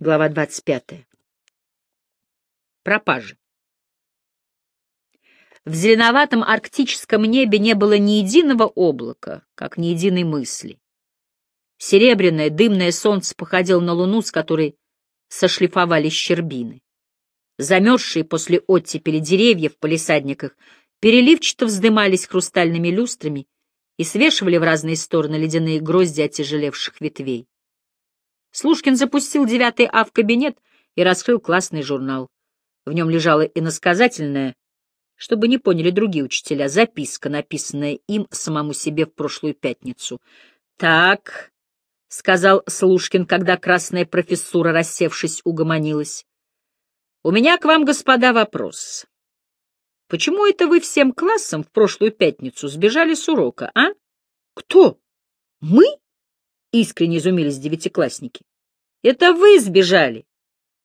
Глава 25. Пропажи. В зеленоватом арктическом небе не было ни единого облака, как ни единой мысли. Серебряное дымное солнце походило на луну, с которой сошлифовали щербины. Замерзшие после оттепели деревья в палисадниках переливчато вздымались хрустальными люстрами и свешивали в разные стороны ледяные грозди оттяжелевших ветвей. Слушкин запустил девятый А в кабинет и раскрыл классный журнал. В нем лежала иносказательная, чтобы не поняли другие учителя, записка, написанная им самому себе в прошлую пятницу. «Так», — сказал Слушкин, когда красная профессура, рассевшись, угомонилась, — «у меня к вам, господа, вопрос. Почему это вы всем классом в прошлую пятницу сбежали с урока, а?» «Кто? Мы?» — искренне изумились девятиклассники. «Это вы сбежали!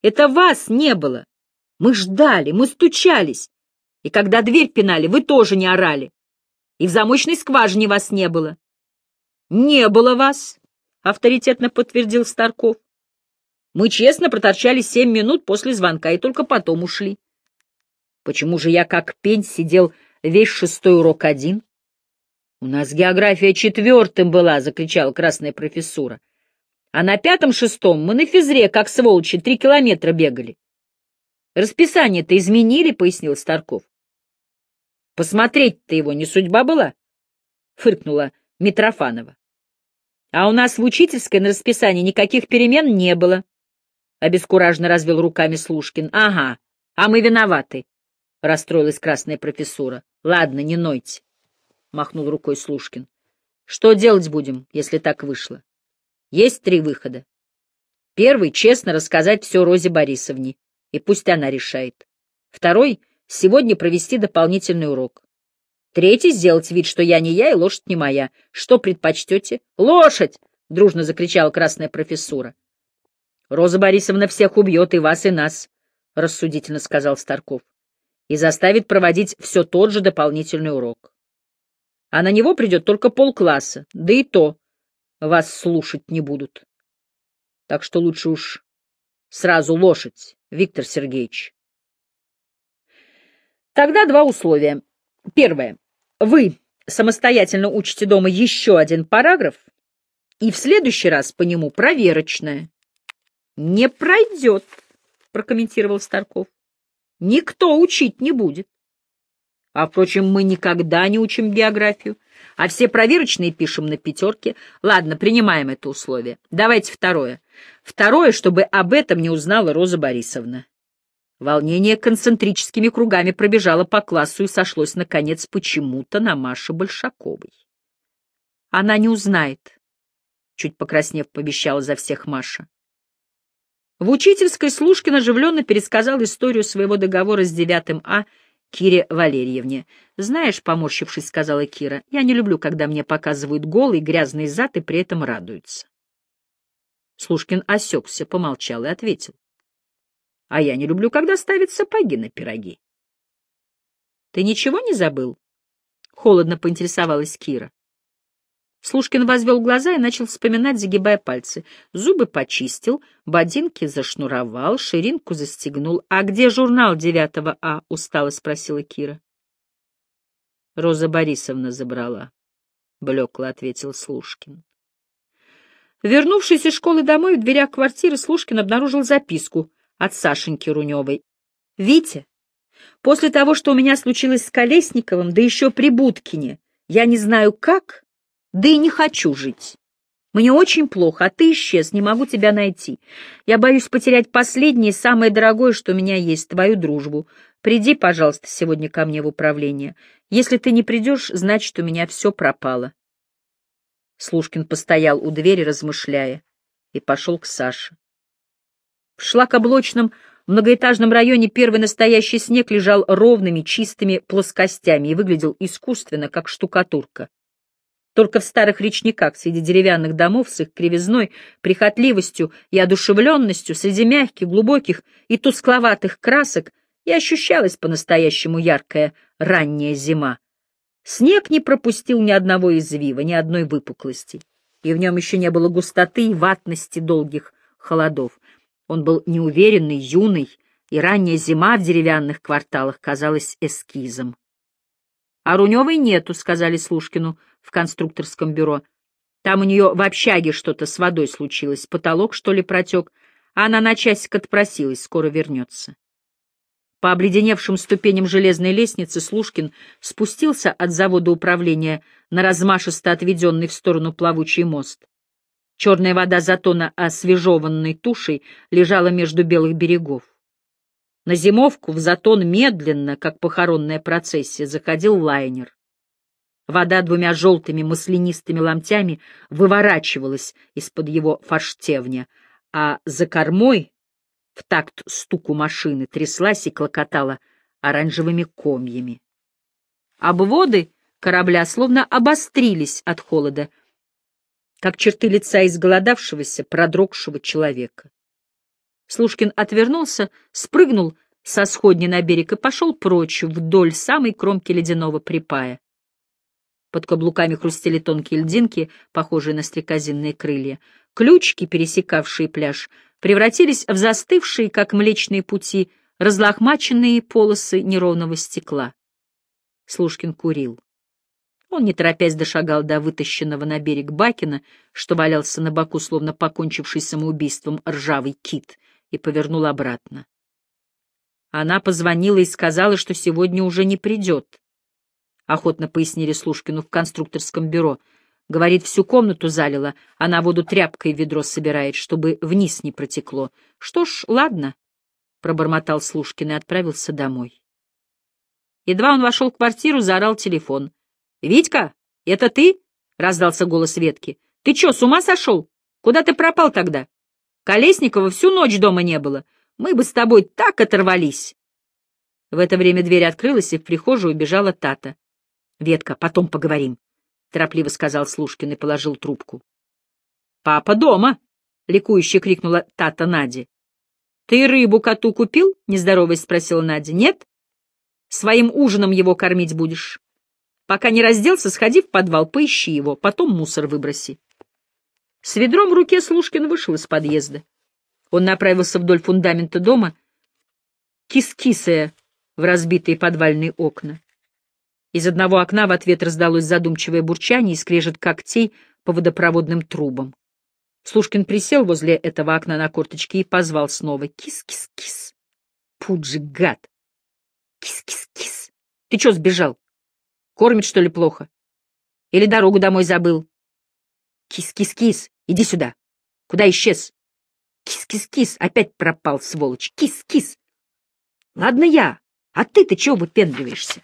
Это вас не было! Мы ждали, мы стучались, и когда дверь пинали, вы тоже не орали, и в замочной скважине вас не было». «Не было вас!» — авторитетно подтвердил Старков. «Мы честно проторчали семь минут после звонка и только потом ушли. Почему же я как пень сидел весь шестой урок один?» «У нас география четвертым была!» — закричала красная профессура. «А на пятом-шестом мы на физре, как сволочи, три километра бегали». «Расписание-то изменили», — пояснил Старков. «Посмотреть-то его не судьба была?» — фыркнула Митрофанова. «А у нас в учительской на расписании никаких перемен не было», — обескураженно развел руками Слушкин. «Ага, а мы виноваты», — расстроилась красная профессура. «Ладно, не нойте». — махнул рукой Слушкин. — Что делать будем, если так вышло? Есть три выхода. Первый — честно рассказать все Розе Борисовне, и пусть она решает. Второй — сегодня провести дополнительный урок. Третий — сделать вид, что я не я и лошадь не моя. Что предпочтете? — Лошадь! — дружно закричала красная профессура. — Роза Борисовна всех убьет, и вас, и нас, — рассудительно сказал Старков, — и заставит проводить все тот же дополнительный урок а на него придет только полкласса, да и то вас слушать не будут. Так что лучше уж сразу лошадь, Виктор Сергеевич. Тогда два условия. Первое. Вы самостоятельно учите дома еще один параграф, и в следующий раз по нему проверочное. Не пройдет, прокомментировал Старков. Никто учить не будет. А, впрочем, мы никогда не учим географию, а все проверочные пишем на пятерке. Ладно, принимаем это условие. Давайте второе. Второе, чтобы об этом не узнала Роза Борисовна. Волнение концентрическими кругами пробежало по классу и сошлось, наконец, почему-то на Маше Большаковой. Она не узнает, — чуть покраснев, пообещала за всех Маша. В учительской Слушкин оживленно пересказал историю своего договора с девятым А Кире Валерьевне. «Знаешь, — поморщившись, — сказала Кира, — я не люблю, когда мне показывают голый грязный зад и при этом радуются». Слушкин осекся, помолчал и ответил. «А я не люблю, когда ставят сапоги на пироги». «Ты ничего не забыл?» — холодно поинтересовалась Кира. Слушкин возвел глаза и начал вспоминать, загибая пальцы. Зубы почистил, ботинки зашнуровал, ширинку застегнул. — А где журнал девятого А? — устало спросила Кира. — Роза Борисовна забрала, — блекло ответил Слушкин. Вернувшись из школы домой, в дверях квартиры Слушкин обнаружил записку от Сашеньки Руневой. — Витя, после того, что у меня случилось с Колесниковым, да еще при Будкине, я не знаю как да и не хочу жить. Мне очень плохо, а ты исчез, не могу тебя найти. Я боюсь потерять последнее, самое дорогое, что у меня есть, твою дружбу. Приди, пожалуйста, сегодня ко мне в управление. Если ты не придешь, значит, у меня все пропало. Слушкин постоял у двери, размышляя, и пошел к Саше. В шлакоблочном многоэтажном районе первый настоящий снег лежал ровными, чистыми плоскостями и выглядел искусственно, как штукатурка. Только в старых речниках, среди деревянных домов с их кривизной, прихотливостью и одушевленностью, среди мягких, глубоких и тускловатых красок и ощущалась по-настоящему яркая ранняя зима. Снег не пропустил ни одного извива, ни одной выпуклости, и в нем еще не было густоты и ватности долгих холодов. Он был неуверенный, юный, и ранняя зима в деревянных кварталах казалась эскизом. — А Руневой нету, — сказали Слушкину в конструкторском бюро. Там у нее в общаге что-то с водой случилось, потолок, что ли, протек, а она на часик отпросилась, скоро вернется. По обледеневшим ступеням железной лестницы Слушкин спустился от завода управления на размашисто отведенный в сторону плавучий мост. Черная вода затона освежеванной тушей лежала между белых берегов. На зимовку в затон медленно, как похоронная процессия, заходил лайнер. Вода двумя желтыми маслянистыми ломтями выворачивалась из-под его форштевня, а за кормой в такт стуку машины тряслась и клокотала оранжевыми комьями. Обводы корабля словно обострились от холода, как черты лица изголодавшегося, продрогшего человека. Слушкин отвернулся, спрыгнул со сходни на берег и пошел прочь вдоль самой кромки ледяного припая. Под каблуками хрустели тонкие льдинки, похожие на стрекозинные крылья. Ключики, пересекавшие пляж, превратились в застывшие, как млечные пути, разлохмаченные полосы неровного стекла. Слушкин курил. Он, не торопясь, дошагал до вытащенного на берег Бакина, что валялся на боку, словно покончивший самоубийством ржавый кит, и повернул обратно. Она позвонила и сказала, что сегодня уже не придет. Охотно пояснили Слушкину в конструкторском бюро — Говорит, всю комнату залила, а на воду тряпкой ведро собирает, чтобы вниз не протекло. Что ж, ладно, — пробормотал Слушкин и отправился домой. Едва он вошел в квартиру, заорал телефон. — Витька, это ты? — раздался голос Ветки. — Ты чё, с ума сошел? Куда ты пропал тогда? Колесникова всю ночь дома не было. Мы бы с тобой так оторвались. В это время дверь открылась, и в прихожую убежала Тата. — Ветка, потом поговорим торопливо сказал Слушкин и положил трубку. Папа дома! ликующе крикнула Тата Нади. Ты рыбу коту купил? нездороваясь спросила Надя. Нет? Своим ужином его кормить будешь. Пока не разделся, сходи в подвал, поищи его, потом мусор выброси. С ведром в руке Слушкин вышел из подъезда. Он направился вдоль фундамента дома, кис-кисая в разбитые подвальные окна. Из одного окна в ответ раздалось задумчивое бурчание и скрежет когтей по водопроводным трубам. Служкин присел возле этого окна на корточки и позвал снова «Кис-кис-кис». Пуджик, гад! «Кис-кис-кис! Ты чё сбежал? Кормят, что ли, плохо? Или дорогу домой забыл?» «Кис-кис-кис! Иди сюда! Куда исчез?» «Кис-кис-кис! Опять пропал, сволочь! Кис-кис!» «Ладно я, а ты-то чего выпендриваешься?»